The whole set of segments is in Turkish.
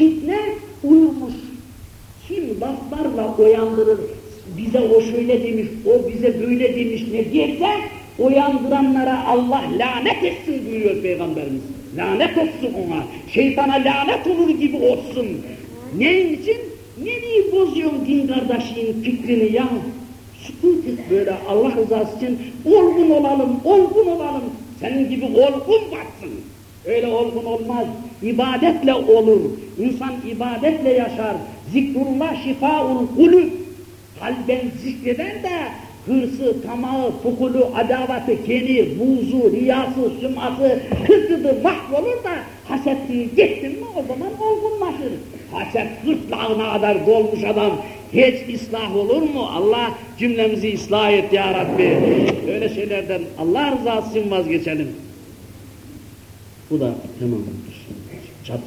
fitne uyumuş. Kim laflarla uyandırır, bize o şöyle demiş, o bize böyle demiş ne diyerse, uyandıranlara Allah lanet etsin buyuruyor Peygamberimiz. Lanet olsun ona, şeytana lanet olur gibi olsun. Ne için? Nereye bozuyorsun din kardeşinin fikrini ya? Sükut böyle Allah rızası için olgun olalım, olgun olalım. Senin gibi olgun baksın. Öyle olgun olmaz. İbadetle olur. İnsan ibadetle yaşar. Zikrullah şifaul kulüp. Kalben zikreden de hırsı, tamağı, fukulu, adavatı, keni, buzu, riyası, süması, hırsıdı mahvolur da hasetliği gittin mi o zaman olgunlaşır. Haset gırtlağına kadar dolmuş adam hiç ıslah olur mu? Allah cümlemizi ıslah et ya Rabbi. Öyle şeylerden Allah rızası için vazgeçelim. Bu da tamam. Çat.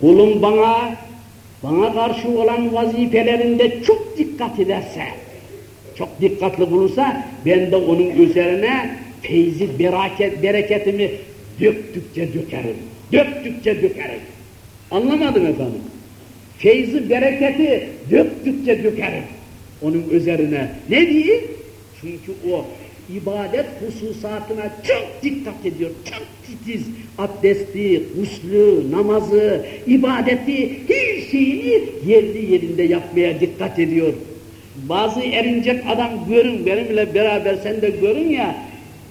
Kulum bana bana karşı olan vazifelerinde çok dikkat ederse, çok dikkatli bulursa ben de onun üzerine feyzi bereket, bereketimi döktükçe dökerim. Döktükçe dökerim. Anlamadım efendim. Feyzi bereketi döktükçe dökerim. Onun üzerine. Ne diyeyim? Çünkü o ibadet hususatına çok dikkat ediyor, çok titiz. Abdesti, guslü, namazı, ibadeti, her şeyini yerli yerinde yapmaya dikkat ediyor. Bazı erinecek adam görün, benimle beraber sen de görün ya,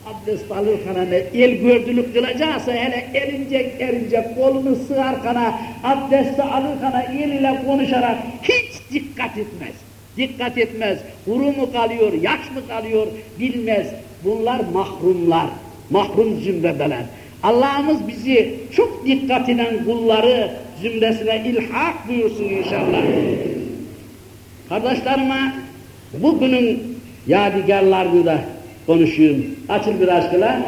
abdest alırken hani el gördülük kılacaksa hele erinecek erinecek kolunu sığar kana abdesti alırken el ile konuşarak hiç dikkat etmez dikkat etmez. Kuru mu kalıyor, yaş mı kalıyor bilmez. Bunlar mahrumlar, mahrum zümredeler. Allah'ımız bizi çok dikkat eden kulları zümresine ilhak buyursun inşallah. Kardeşlerime bugünün yadigarlarını da konuşuyorum. Açıl bir aşkıyla.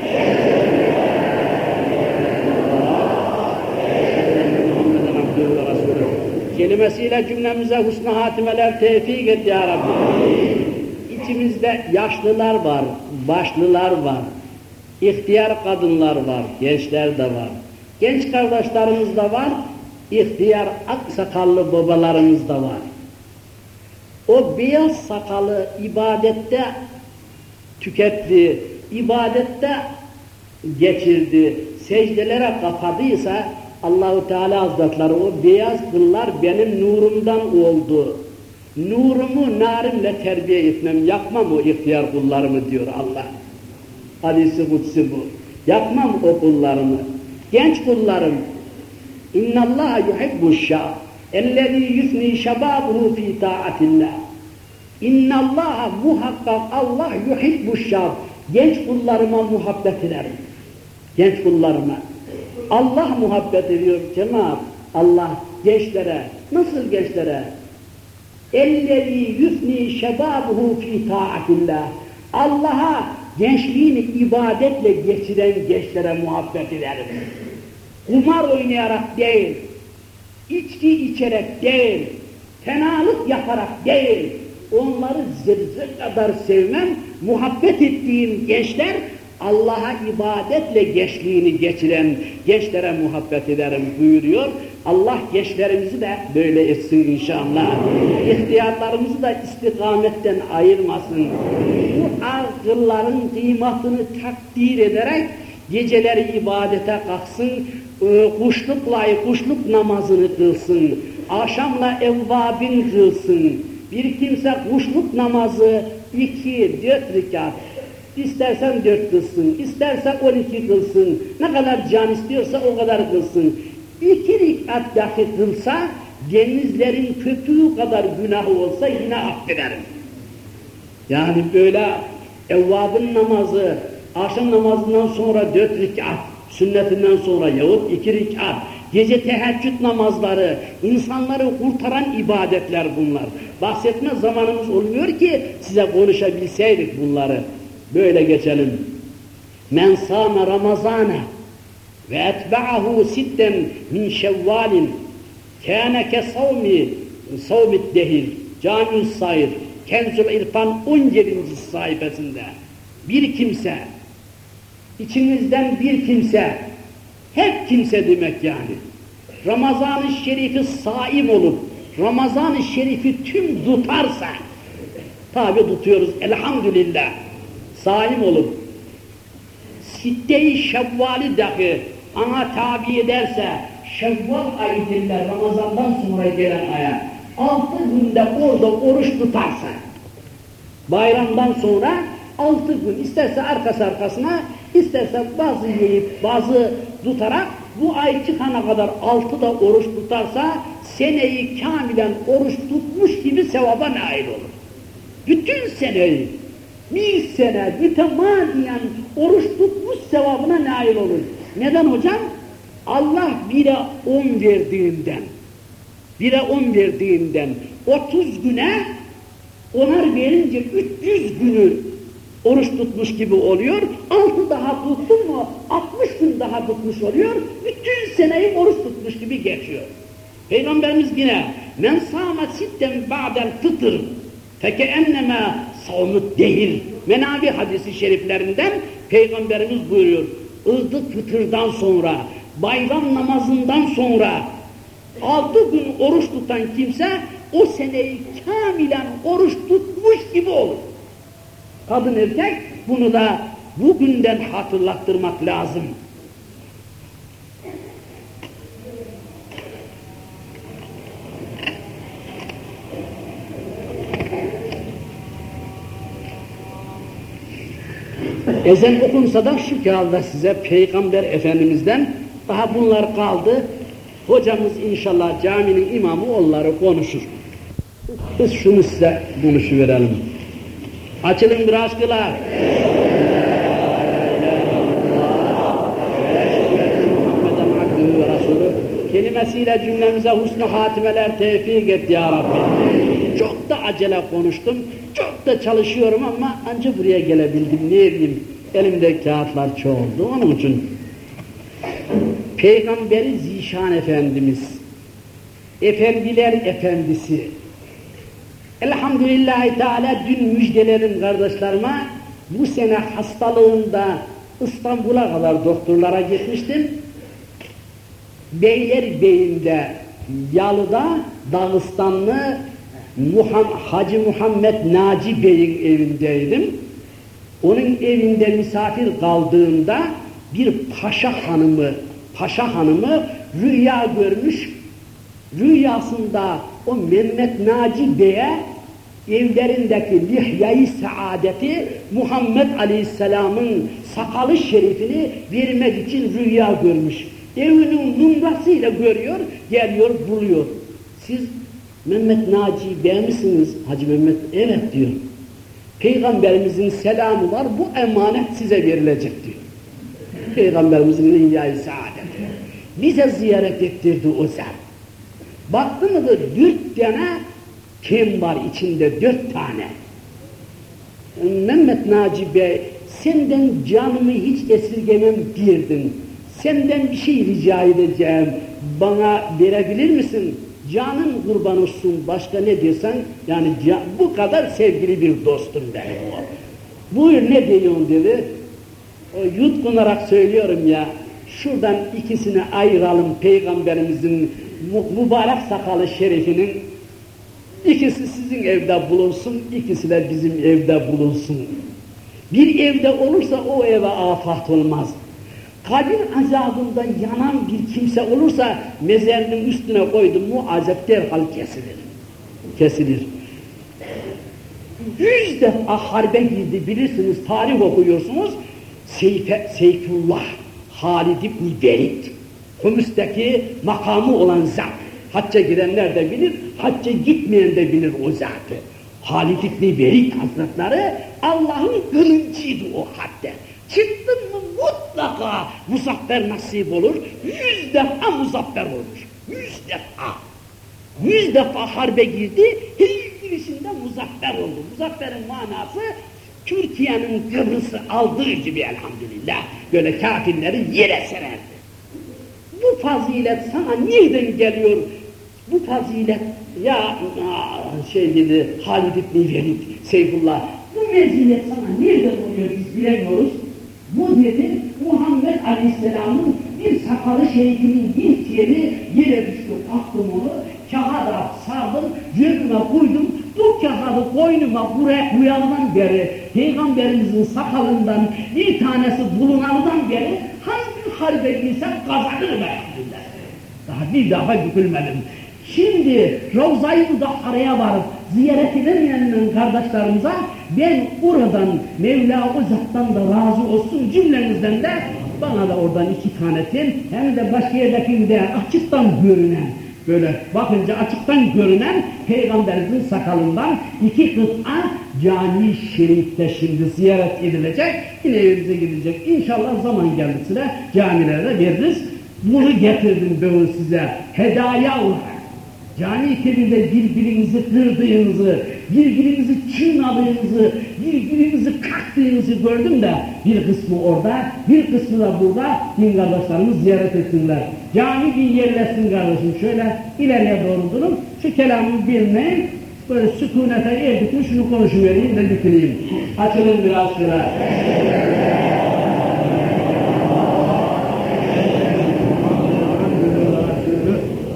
Kelimesiyle cümlemize husn hatimeler tevfik et ya Rabbi. İçimizde yaşlılar var, başlılar var, ihtiyar kadınlar var, gençler de var. Genç kardeşlerimiz de var, ihtiyar aksakallı babalarımız da var. O beyaz sakalı ibadette tüketti, ibadette geçirdi, secdelere kapadıysa Allahu Teala Hazretleri o beyaz kıllar benim nurumdan oldu. Nurumu narimle terbiye etmem, yakmam o ihtiyar kullarımı diyor Allah. Hadisi kutsi bu. Yakmam o kullarımı. Genç kullarım. İnna Allah yuhibbu şab. Ellezî yusni şebâbuhu fî ta'atillah. İnna Allah muhakkak Allah yuhibbu şab. Genç kullarıma muhabbet ederim. Genç kullarıma. Allah muhabbet ediyor cemaat. Allah gençlere, nasıl gençlere? اَلَّذ۪ي يُثْنِي شَبَابُهُ ف۪ي تَاعَةِ Allah'a gençliğini ibadetle geçiren gençlere muhabbet ederim. Kumar oynayarak değil, içki içerek değil, fenalık yaparak değil, onları zırzır kadar sevmem, muhabbet ettiğim gençler Allah'a ibadetle gençliğini geçiren gençlere muhabbet ederim buyuruyor. Allah gençlerimizi de böyle etsin inşallah. İhtiyarlarımızı da istikametten ayırmasın. Bu akılların kıymatını takdir ederek geceleri ibadete kalksın, e, kuşlukla kuşluk namazını kılsın, akşamla evvabin kılsın. Bir kimse kuşluk namazı iki, dört rekat, İstersen dört kılsın, istersen on iki kılsın, ne kadar can istiyorsa o kadar kılsın. İki rikat dahi kılsa, denizlerin köpüğü kadar günah olsa yine affederim. Yani böyle evvabın namazı, akşam namazından sonra dört rikat, sünnetinden sonra yahut iki rikat, gece teheccüd namazları, insanları kurtaran ibadetler bunlar. Bahsetme zamanımız olmuyor ki size konuşabilseydik bunları. Böyle geçelim. Men sâme Ramazâne ve etba'ahu sitten min şevvalin kâne ke savmi savmit dehir cami'ü sayır Kenzul İrfan 17. sayfasında bir kimse içinizden bir kimse Hep kimse demek yani. Ramazan-ı Şerif'i saim olup, Ramazan-ı Şerif'i tüm tutarsa, tabi tutuyoruz elhamdülillah, saim olup, Sitte-i Şevval'i dahi ana tabi ederse, Şevval derler Ramazan'dan sonra gelen aya, altı günde orada oruç tutarsa, bayramdan sonra altı gün isterse arkası arkasına, isterse bazı yiyip bazı tutarak bu ay çıkana kadar altı da oruç tutarsa seneyi kamilen oruç tutmuş gibi sevaba nail olur. Bütün seneyi bir sene mütemadiyen oruç tutmuş sevabına nail olur. Neden hocam? Allah bire on verdiğinden, bire on verdiğinden 30 güne onar verince 300 günü oruç tutmuş gibi oluyor. Altı daha tuttun mu 60 gün daha tutmuş oluyor. Bütün seneyi oruç tutmuş gibi geçiyor. Peygamberimiz yine men sâme sitten ba'del fıtır feke enneme savmut değil. Menavi hadisi şeriflerinden Peygamberimiz buyuruyor. Ildı fıtırdan sonra, bayram namazından sonra altı gün oruç tutan kimse o seneyi kamilen oruç tutmuş gibi olur. Kadın erkek bunu da bugünden hatırlattırmak lazım. Ezen okunsa da şu kağıda size Peygamber Efendimiz'den daha bunlar kaldı. Hocamız inşallah caminin imamı onları konuşur. Biz şunu size konuşuverelim. Açılın bir aşkılar. kelimesiyle cümlemize husnu hatimeler tevfik et ya Rabbi. Çok da acele konuştum, çok da çalışıyorum ama ancak buraya gelebildim. Ne bileyim, elimde kağıtlar çoğaldı. Onun için Peygamberi Zişan Efendimiz, Efendiler Efendisi, Elhamdülillahi Teala dün müjdelerin kardeşlerime bu sene hastalığında İstanbul'a kadar doktorlara gitmiştim. Beylerbeyi'nde, Yalı'da Dağıstanlı Muham, Hacı Muhammed Naci Bey'in evindeydim. Onun evinde misafir kaldığımda bir paşa hanımı, paşa hanımı rüya görmüş. Rüyasında o Mehmet Naci Bey'e evlerindeki lihyayı saadeti Muhammed Aleyhisselam'ın sakalı şerifini vermek için rüya görmüş. Evinin numrasıyla görüyor, geliyor, buluyor. Siz Mehmet Naci Bey misiniz? Hacı Mehmet, evet diyor. Peygamberimizin selamı var, bu emanet size verilecek diyor. Peygamberimizin lihyayı saadeti. Bize ziyaret ettirdi o zat. Baktı mı da dört tane kim var içinde dört tane. Mehmet Naci Bey senden canımı hiç esirgemem girdin. Senden bir şey rica edeceğim. Bana verebilir misin? Canın kurban olsun başka ne diyorsan yani bu kadar sevgili bir dostum benim o. Buyur ne diyorsun dedi. O, yutkunarak söylüyorum ya şuradan ikisini ayıralım peygamberimizin mübarek sakalı şerifinin İkisi sizin evde bulunsun, ikisi de bizim evde bulunsun. Bir evde olursa o eve afat olmaz. Kabir azabından yanan bir kimse olursa mezarının üstüne koydum mu azap derhal kesilir. Kesilir. Yüz defa harbe girdi bilirsiniz, tarih okuyorsunuz. Seyfe, Seyfullah, Halid İbni Velid, Humus'taki makamı olan zat. Hacca gidenler de bilir, hacca gitmeyen de bilir o zatı. Halid İbni Velid Hazretleri Allah'ın kılıncıydı o hadde. Çıktın mutlaka muzaffer nasip olur. Yüz defa muzaffer olmuş. Yüz defa. Yüz defa harbe girdi, girişinde muzaffer oldu. Muzafferin manası Türkiye'nin Kıbrıs'ı aldığı gibi elhamdülillah böyle kafirleri yere sererdi. Bu fazilet sana nereden geliyor? Bu fazilet ya şey dedi Halid İbni Velid, Seyfullah bu mezilet sana nereden oluyor biz bilemiyoruz. Bu dedi Muhammed Aleyhisselam'ın bir sakalı şehidinin bir yeri yere düştü. Aklım onu kağıda sardım, cebime koydum. Bu kağıdı koynuma buraya koyandan beri Peygamberimizin sakalından bir tanesi bulunandan beri hangi harbe girsem kazanırım elhamdülillah. Daha bir daha bükülmedim. Şimdi Ravza-i Mudahhara'ya varıp ziyaret edemeyenlerin kardeşlerimize ben oradan Mevla uzaktan da razı olsun cümlenizden de bana da oradan iki tane hem de başka yerdekinde açıktan görünen böyle bakınca açıktan görünen peygamberimizin sakalından iki kıta cami şerifte şimdi ziyaret edilecek yine evimize gidecek. İnşallah zaman geldikçe camilere veririz. Bunu getirdim ben size hedaya olarak Cani kebirde birbirinizi kırdığınızı, birbirinizi çiğnadığınızı, birbirinizi kaktığınızı gördüm de bir kısmı orada, bir kısmı da burada din kardeşlerimiz ziyaret etsinler. Cami bir yerleşsin kardeşim. Şöyle ileriye doğru durun. Şu kelamı bilmeyin. Böyle sükunete erdikin şunu konuşuvereyim de bitireyim. Açılın biraz şöyle.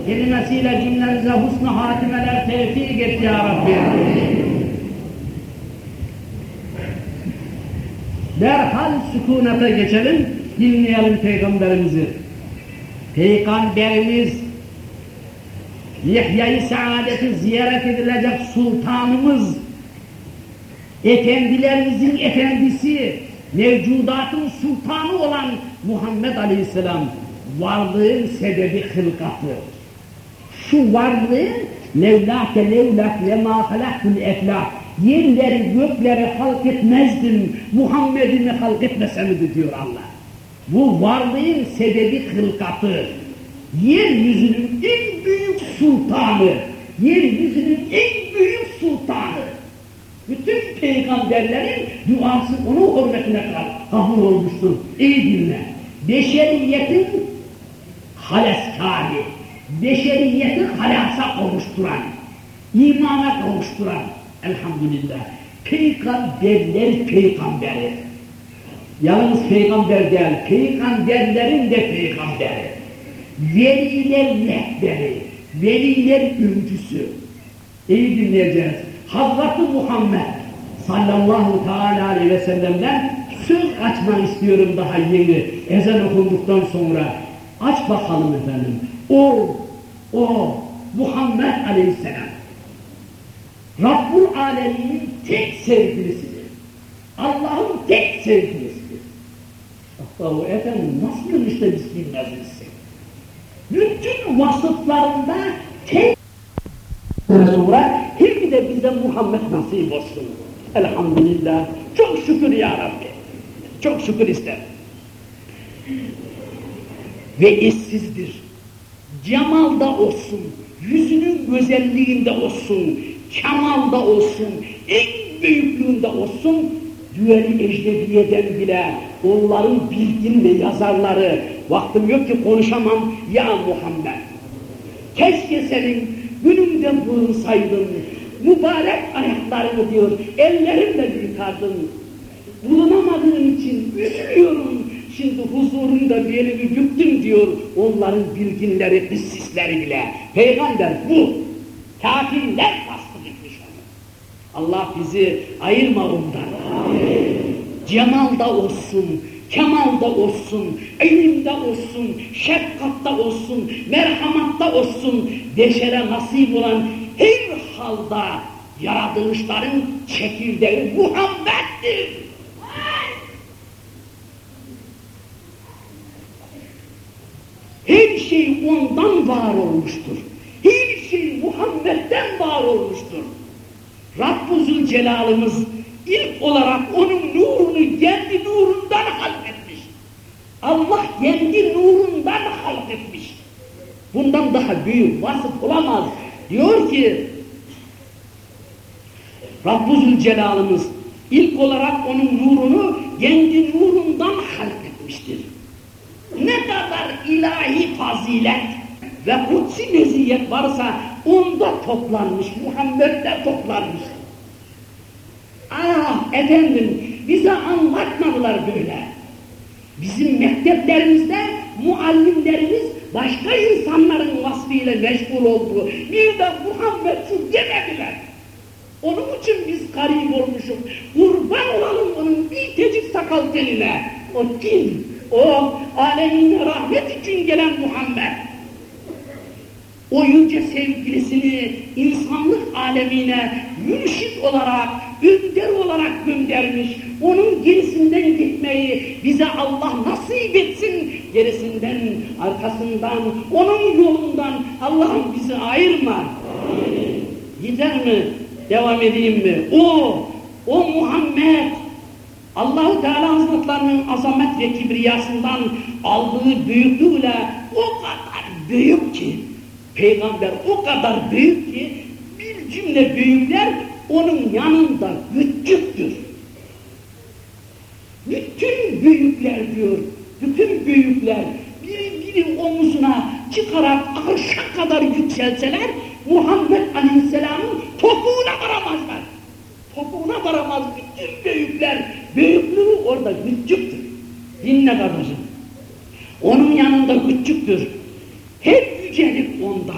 kelimesiyle husnu hatimeler tevfik et ya Rabbi. Derhal sükunete geçelim, dinleyelim Peygamberimizi. Peygamberimiz Yahya-i Saadet'i ziyaret edilecek sultanımız, efendilerimizin efendisi, mevcudatın sultanı olan Muhammed Aleyhisselam varlığın sebebi hılkatı şu varlığı levlâke levlâk ve mâ halaktul eflâk yerleri gökleri halk etmezdim Muhammed'ini halk etmesemdi diyor Allah. Bu varlığın sebebi hılkatı. Yeryüzünün en büyük sultanı. Yeryüzünün en büyük sultanı. Bütün peygamberlerin duası onun hürmetine kabul olmuştur. İyi dinle. Beşeriyetin haleskarı beşeriyeti halasa kavuşturan, imana kavuşturan elhamdülillah. Peygamberler peygamberi. Yalnız peygamber değil, peygamberlerin de peygamberi. Veliler rehberi, veliler öncüsü. İyi dinleyeceğiz. Hazreti Muhammed sallallahu teala aleyhi ve sellem'den söz açmak istiyorum daha yeni ezan okunduktan sonra. Aç bakalım efendim. O, o Muhammed Aleyhisselam Rabbul Alemin'in tek sevgilisidir. Allah'ın tek sevgilisidir. Yahu efendim nasıl işte biz bilmezmişsin? Bütün vasıflarında tek sonra hep de bize Muhammed nasip olsun. Elhamdülillah. Çok şükür ya Rabbi. Çok şükür ister. Ve eşsizdir cemalda olsun, yüzünün güzelliğinde olsun, kemalda olsun, en büyüklüğünde olsun, düğeli ecnebiyeden bile onların bilgin ve yazarları, vaktim yok ki konuşamam, ya Muhammed, keşke senin günümden bulunsaydın, mübarek ayaklarını diyor, ellerimle yıkardın, bulunamadığın için üzülüyorum, Şimdi huzurunda belimi büktüm diyor onların bilginleri, kıssisleri bile. Peygamber bu. Kafirler tasdik etmiş onu. Allah bizi ayırma ondan. Cemalda olsun, kemalda olsun, ilimde olsun, şefkatta olsun, merhamatta olsun, beşere nasip olan her halda yaratılışların çekirdeği Muhammed'dir. Her şey ondan var olmuştur. Her şey Muhammed'den var olmuştur. Rabbü Zülcelal'ımız ilk olarak onun nurunu kendi nurundan halketmiş. Allah kendi nurundan halketmiş. Bundan daha büyük vasıf olamaz. Diyor ki Rabbü Zülcelal'ımız ilk olarak onun nurunu kendi nurundan halketmiştir ne kadar ilahi fazilet ve kutsi meziyet varsa onda toplanmış, Muhammed'de toplanmış. Ah efendim bize anlatmadılar böyle. Bizim mekteplerimizde muallimlerimiz başka insanların vasfıyla meşgul oldu. Bir de Muhammed şu demediler. Onun için biz garip olmuşuz. Kurban olalım onun bir tecik sakal teline. O kim? O alemine rahmet için gelen Muhammed. O yüce sevgilisini insanlık alemine mürşit olarak, önder olarak göndermiş. Onun gerisinden gitmeyi bize Allah nasip etsin. Gerisinden, arkasından, onun yolundan Allah'ım bizi ayırma. Gider mi? Devam edeyim mi? O, o Muhammed Allahu Teala Hazretlerinin azamet ve kibriyasından aldığı büyüklüğüyle o kadar büyük ki Peygamber o kadar büyük ki bir cümle büyükler onun yanında küçüktür. Bütün büyükler diyor, bütün büyükler biri biri omuzuna çıkarak arşa kadar yükselseler Muhammed Aleyhisselam'ın topuğuna varamazlar. Topuğuna varamaz bütün büyükler. Büyüklüğü orada küçüktür. Dinle kardeşim. Onun yanında küçüktür. Her yücelik onda.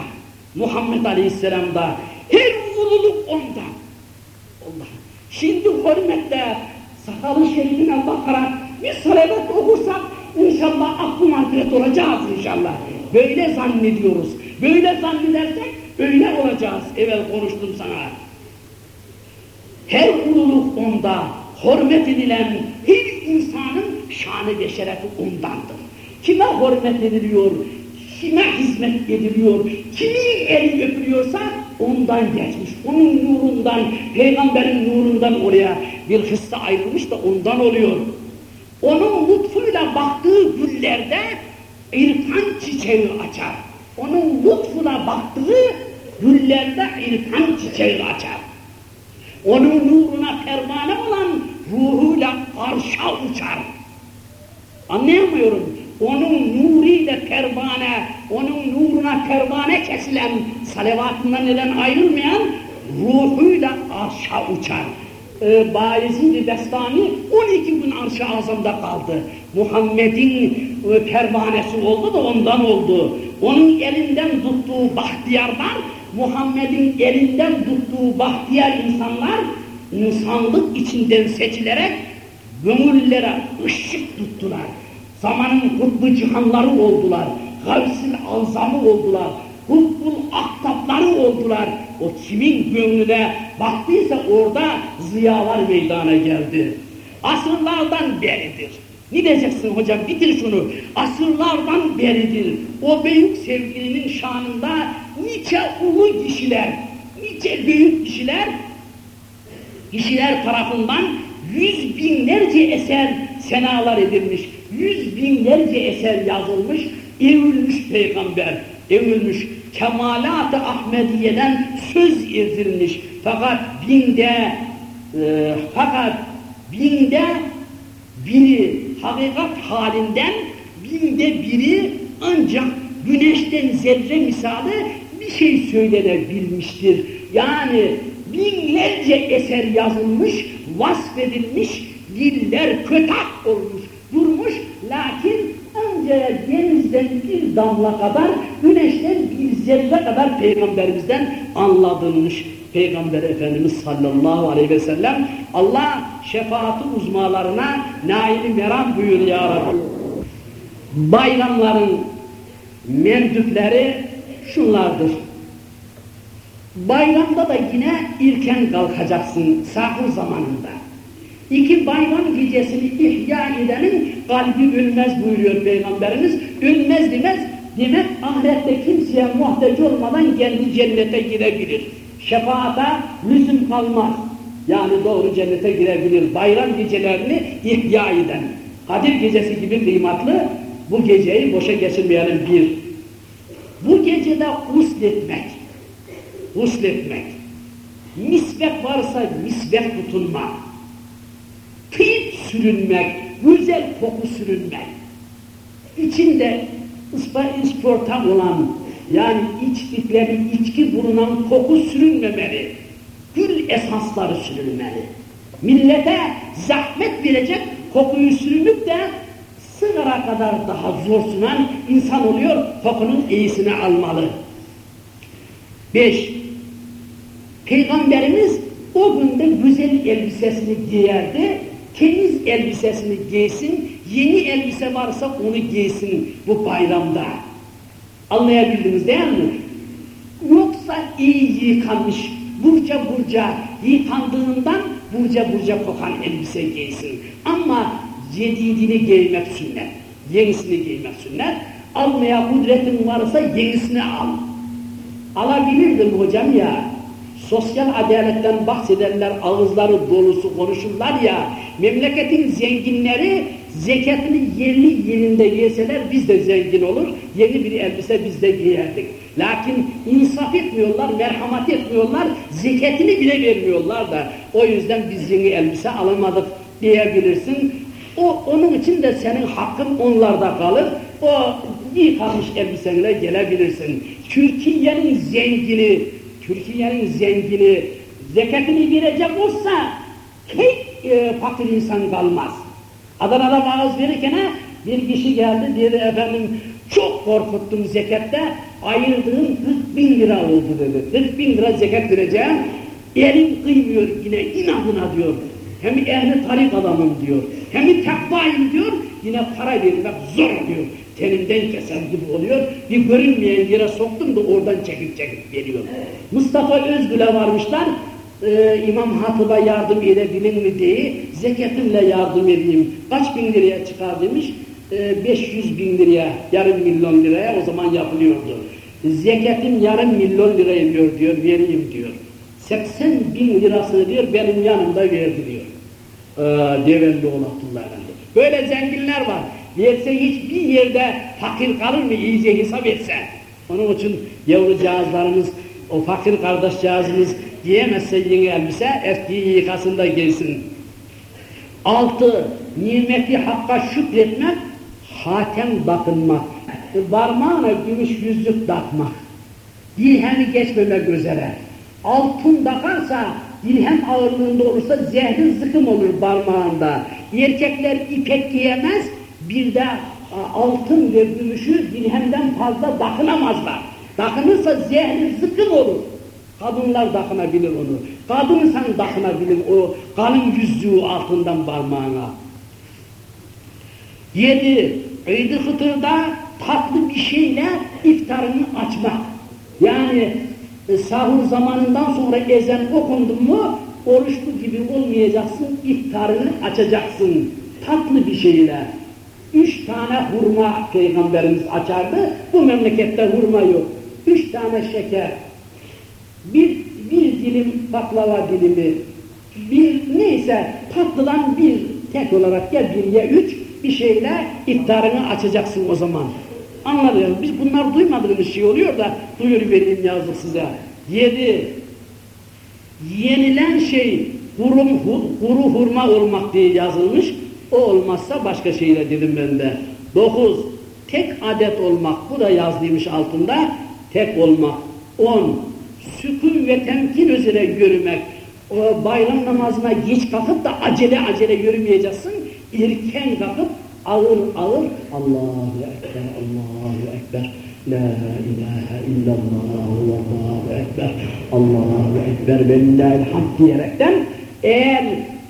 Muhammed Aleyhisselam'da. Her ululuk onda. Allah. Şimdi hürmetle sakalı şerifine bakarak bir salavat okursak inşallah aklı mağfiret olacağız inşallah. Böyle zannediyoruz. Böyle zannedersek öyle olacağız. Evvel konuştum sana. Her ululuk onda, hürmet edilen her insanın şanı ve şerefi ondandır. Kime hürmet ediliyor, kime hizmet ediliyor, kimin eli öpülüyorsa ondan geçmiş. Onun nurundan, peygamberin nurundan oraya bir hisse ayrılmış da ondan oluyor. Onun lütfuyla baktığı güllerde irfan çiçeği açar. Onun lütfuna baktığı güllerde irfan çiçeği açar. Onun nuruna pervane olan ruhuyla arşa uçar. Anlayamıyorum. Onun nuriyle pervane, onun nuruna pervane kesilen, salavatından neden ayrılmayan ruhuyla arşa uçar. Ee, Bayezid-i Bestami 12 gün arş-ı azamda kaldı. Muhammed'in e, pervanesi oldu da ondan oldu. Onun elinden tuttuğu bahtiyarlar, Muhammed'in elinden tuttuğu bahtiyar insanlar, insanlık içinden seçilerek gönüllere ışık tuttular. Zamanın kutbu cihanları oldular. Gavsil azamı oldular. Kutbul ahtapları oldular. O kimin gönlüne baktıysa orada ziyalar meydana geldi. Asırlardan beridir. Ne diyeceksin hocam bitir şunu. Asırlardan beridir. O büyük sevgilinin şanında nice ulu kişiler, nice büyük kişiler kişiler tarafından yüz binlerce eser senalar edilmiş, yüz binlerce eser yazılmış, evrilmiş peygamber, evrilmiş, kemalat-ı Ahmediye'den söz edilmiş. Fakat binde, e, fakat binde biri hakikat halinden, binde biri ancak güneşten zerre misali bir şey söylenebilmiştir. Yani binlerce eser yazılmış, vasfedilmiş, diller kötak olmuş, durmuş, lakin ancak denizden bir damla kadar, güneşten bir zerre kadar Peygamberimizden anladılmış. Peygamber Efendimiz sallallahu aleyhi ve sellem Allah şefaati uzmalarına nail meram buyur ya Rabbi. Bayramların mendüpleri şunlardır. Bayramda da yine ilken kalkacaksın sahur zamanında. İki bayram gecesini ihya edenin kalbi ölmez buyuruyor Peygamberimiz. Ölmez demez, demek ahirette kimseye muhtaç olmadan kendi cennete girebilir. Şefaata lüzum kalmaz. Yani doğru cennete girebilir. Bayram gecelerini ihya eden. Kadir gecesi gibi kıymetli bu geceyi boşa geçirmeyelim bir. Bu gecede husletmek, husletmek, misbek varsa misbek tutunmak, kıyıp sürünmek, güzel koku sürünmek, içinde isportam olan, yani içtikleri içki bulunan koku sürünmemeli, gül esasları sürülmeli. Millete zahmet verecek kokuyu sürünüp de sigara kadar daha zor sunan insan oluyor, kokunun iyisini almalı. Beş, Peygamberimiz o günde güzel elbisesini giyerdi, temiz elbisesini giysin, yeni elbise varsa onu giysin bu bayramda. Anlayabildiniz değil mi? Yoksa iyi yıkanmış, burca burca yıkandığından burca burca kokan elbise giysin. Ama cedidini giymek sünnet, yenisini giymek sünnet. Almaya kudretin varsa yenisini al. Alabilirdim hocam ya. Sosyal adaletten bahsederler, ağızları dolusu konuşurlar ya, memleketin zenginleri zekatını yerli yerinde yeseler biz de zengin olur, yeni bir elbise biz de giyerdik. Lakin insaf etmiyorlar, merhamet etmiyorlar, zekatını bile vermiyorlar da o yüzden biz yeni elbise alamadık diyebilirsin. O, onun için de senin hakkın onlarda kalır. O yıkanmış elbisenle gelebilirsin. Türkiye'nin zengini, Türkiye'nin zengini zekatını verecek olsa hiç e, fakir insan kalmaz. Adana'da vaaz verirken bir kişi geldi dedi efendim çok korkuttum zekatte ayırdığım 40 bin lira oldu dedi. 40 bin lira zekat vereceğim elim kıymıyor yine inadına diyor. Hem ehli tarik adamım diyor. Hem takvayım diyor. Yine para vermek zor diyor. Tenimden keser gibi oluyor. Bir görünmeyen yere soktum da oradan çekip çekip geliyor. Mustafa Özgül'e varmışlar. Ee, İmam Hatip'e yardım edebilin mi diye zekatımla yardım edeyim. Kaç bin liraya çıkar demiş. Ee, 500 bin liraya, yarım milyon liraya o zaman yapılıyordu. Zekatım yarım milyon liraya diyor, diyor vereyim diyor. 80 bin lirasını diyor benim yanımda verdi diyor. Ee, Develli olan Abdullah. Böyle zenginler var. Verse hiçbir yerde fakir kalır mı iyice hesap etse. Onun için yavrucağızlarımız, o fakir kardeşcağızımız giyemezse yeni elbise eskiyi yıkasın da giysin. Altı, nimeti hakka şükretmek, hatem bakınmak. Parmağına gümüş yüzlük takmak. Dirhemi geçmemek üzere. Altın takarsa dirhem ağırlığında olursa zehri zıkım olur parmağında. Erkekler ipek giyemez, bir de altın ve gümüşü dirhemden fazla takınamazlar. Takınırsa zehri zıkım olur. Kadınlar takınabilir onu. Kadın insan takınabilir o kalın yüzüğü altından parmağına. Yedi, Eid-i tatlı bir şeyle iftarını açmak. Yani e, sahur zamanından sonra ezan okundu mu oruçlu gibi olmayacaksın, iftarını açacaksın. Tatlı bir şeyle. Üç tane hurma Peygamberimiz açardı. Bu memlekette hurma yok. Üç tane şeker. Bir, bir dilim baklava dilimi. Bir neyse tatlıdan bir tek olarak ya bir ya üç bir şeyle iftarını açacaksın o zaman. Anladınız Biz bunlar duymadığımız şey oluyor da duyur vereyim yazdık size. Yedi. Yenilen şey kurum, kuru hurma olmak diye yazılmış. O olmazsa başka şeyle dedim ben de. Dokuz. Tek adet olmak. Bu da yazılmış altında. Tek olmak. On. Sükun ve temkin üzere yürümek. O bayram namazına geç kalkıp da acele acele yürümeyeceksin. Erken kalkıp ağır ağır Allahu Ekber, Allahu Ekber, La ilahe illallah, Allahu Ekber, Allahu Ekber ve hamd diyerekten eğer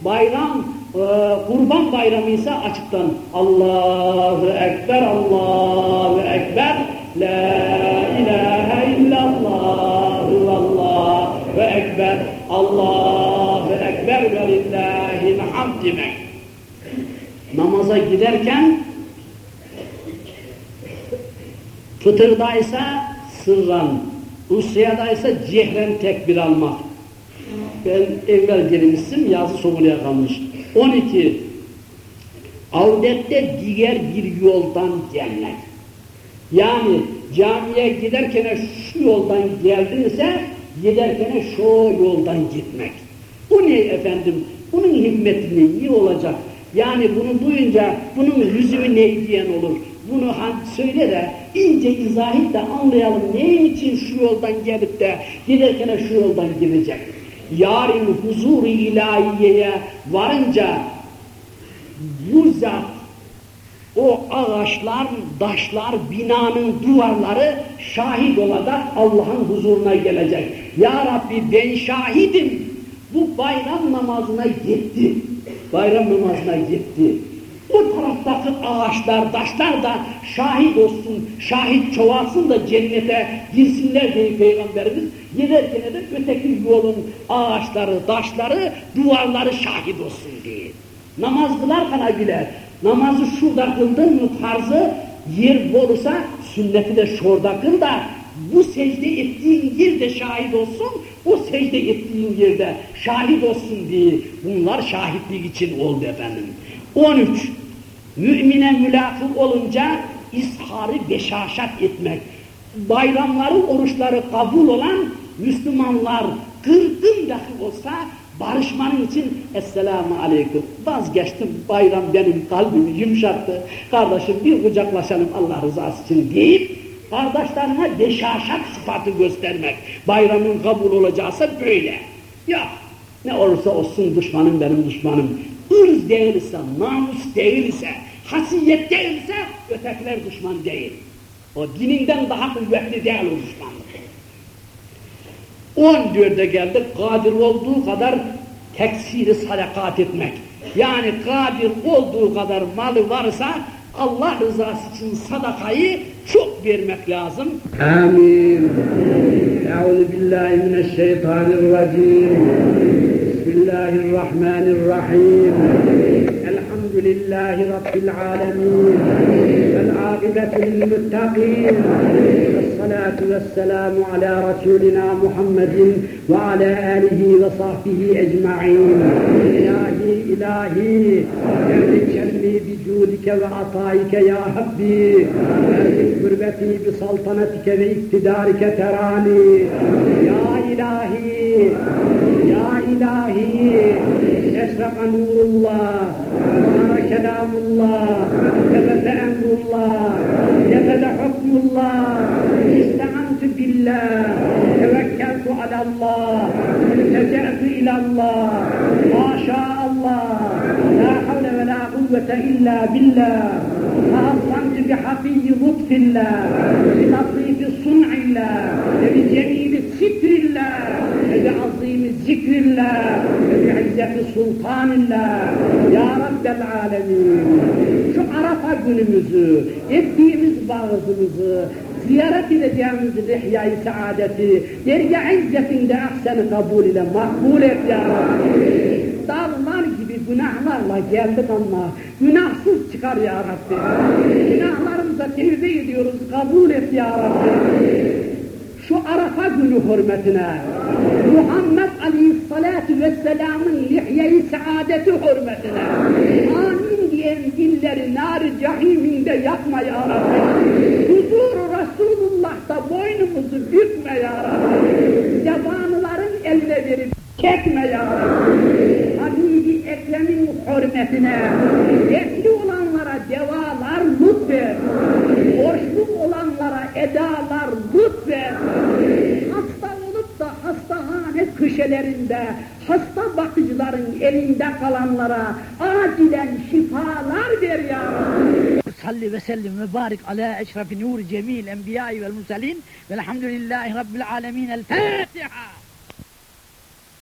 bayram e, kurban bayramı ise açıktan Allahu Ekber, Allahu Ekber, La ilahe Allahu Ekber, Allahu Ekber ve lillahi hamd demek namaza giderken fıtırdaysa sırran, usriyadaysa cehren tekbir almak. Ben evvel gelmişsin, yazı sonuna kalmış. 12. Avdette diğer bir yoldan gelmek. Yani camiye giderken şu yoldan geldinse giderken şu yoldan gitmek. Bu ne efendim? Bunun himmeti ne olacak? Yani bunu duyunca bunun lüzumu ne diyen olur. Bunu söyle de ince izah et de anlayalım ne için şu yoldan gelip de giderken şu yoldan gidecek. Yarın huzur-i ilahiyeye varınca bu zat o ağaçlar, taşlar, binanın duvarları şahit olacak Allah'ın huzuruna gelecek. Ya Rabbi ben şahidim. Bu bayram namazına gitti. Bayram namazına gitti. O taraftaki ağaçlar, taşlar da şahit olsun, şahit çoğalsın da cennete girsinler diye Peygamberimiz giderken de öteki yolun ağaçları, taşları, duvarları şahit olsun diye. Namaz kılarken. Namazı şurada kıldın mı farzı yer olursa sünneti de şurada kıl da bu secde ettiğin yerde şahit olsun, o secde ettiğin yerde şahit olsun diye bunlar şahitlik için oldu efendim. 13. Mümine mülafık olunca isharı beşaşat etmek. Bayramları, oruçları kabul olan Müslümanlar kırgın dahi olsa barışmanın için Esselamu Aleyküm. Vazgeçtim bayram benim kalbimi yumuşattı. Kardeşim bir kucaklaşalım Allah rızası için deyip kardeşlerine beşaşat sıfatı göstermek. Bayramın kabul olacaksa böyle. Ya ne olursa olsun düşmanım benim düşmanım. Irz değilse, namus değilse, hasiyet değilse ötekiler düşman değil. O dininden daha kuvvetli değil o düşmanlık. 14'e geldik, kadir olduğu kadar teksiri sadakat etmek. Yani kadir olduğu kadar malı varsa Allah rızası için sadakayı çok vermek lazım. Amin. Euzu billahi mineşşeytanirracim. Bismillahirrahmanirrahim. Elhamdülillahi rabbil alamin. Vel akibatu lil muttaqin. Vessalatu vesselamu ala rasulina Muhammedin ve ala alihi ve sahbihi ecmaîn. İlahi ilahi. Yerdikelli bi cudike ve ataike ya Rabbi. Gürbeti bi saltanatike ve iktidarike terani. Ya ilahi. Ya ilahi. Eşraka nurullah. Zahara kelamullah. Tebete emrullah. Tebete hukmullah. İste'antu billah. Tevekkeltu alallah. İlteca'tu ilallah. Maşaallah. La havle ve la kuvvete illa billah. فأصمت بحفي لطف الله بلطيف صنع الله بجميل ستر الله بعظيم ذكر الله بعزة سلطان الله Ya Rabbel Alemin şu Arafa günümüzü ettiğimiz bağımızı ziyaret edeceğimiz rihya-i saadeti derge izzetinde ahsen kabul ile makbul et ya Rabbi dağlar gibi günahlarla geldik ama günahsız çıkar ya Rabbi. Günahlarımıza tevbe ediyoruz, kabul et ya Rabbi. Şu Arafa günü hürmetine, Muhammed Aleyhisselatü Vesselam'ın lihye-i saadeti hürmetine, amin diyen dilleri nar-ı cahiminde yakma ya Rabbi. Huzur-u Resulullah'ta boynumuzu bükme ya Rabbi. Yabanıların eline verip çekme ya Rabbi. Habibi Ekrem'in hürmetine, dertli olanlara devalar lütfet, borçlu olanlara edalar köşelerinde, hasta bakıcıların elinde kalanlara acilen şifalar ver ya Rabbi. salli ve sellim ve barik ala eşrefi nur cemil enbiyai vel murselin velhamdülillahi rabbil alemin el Fatiha.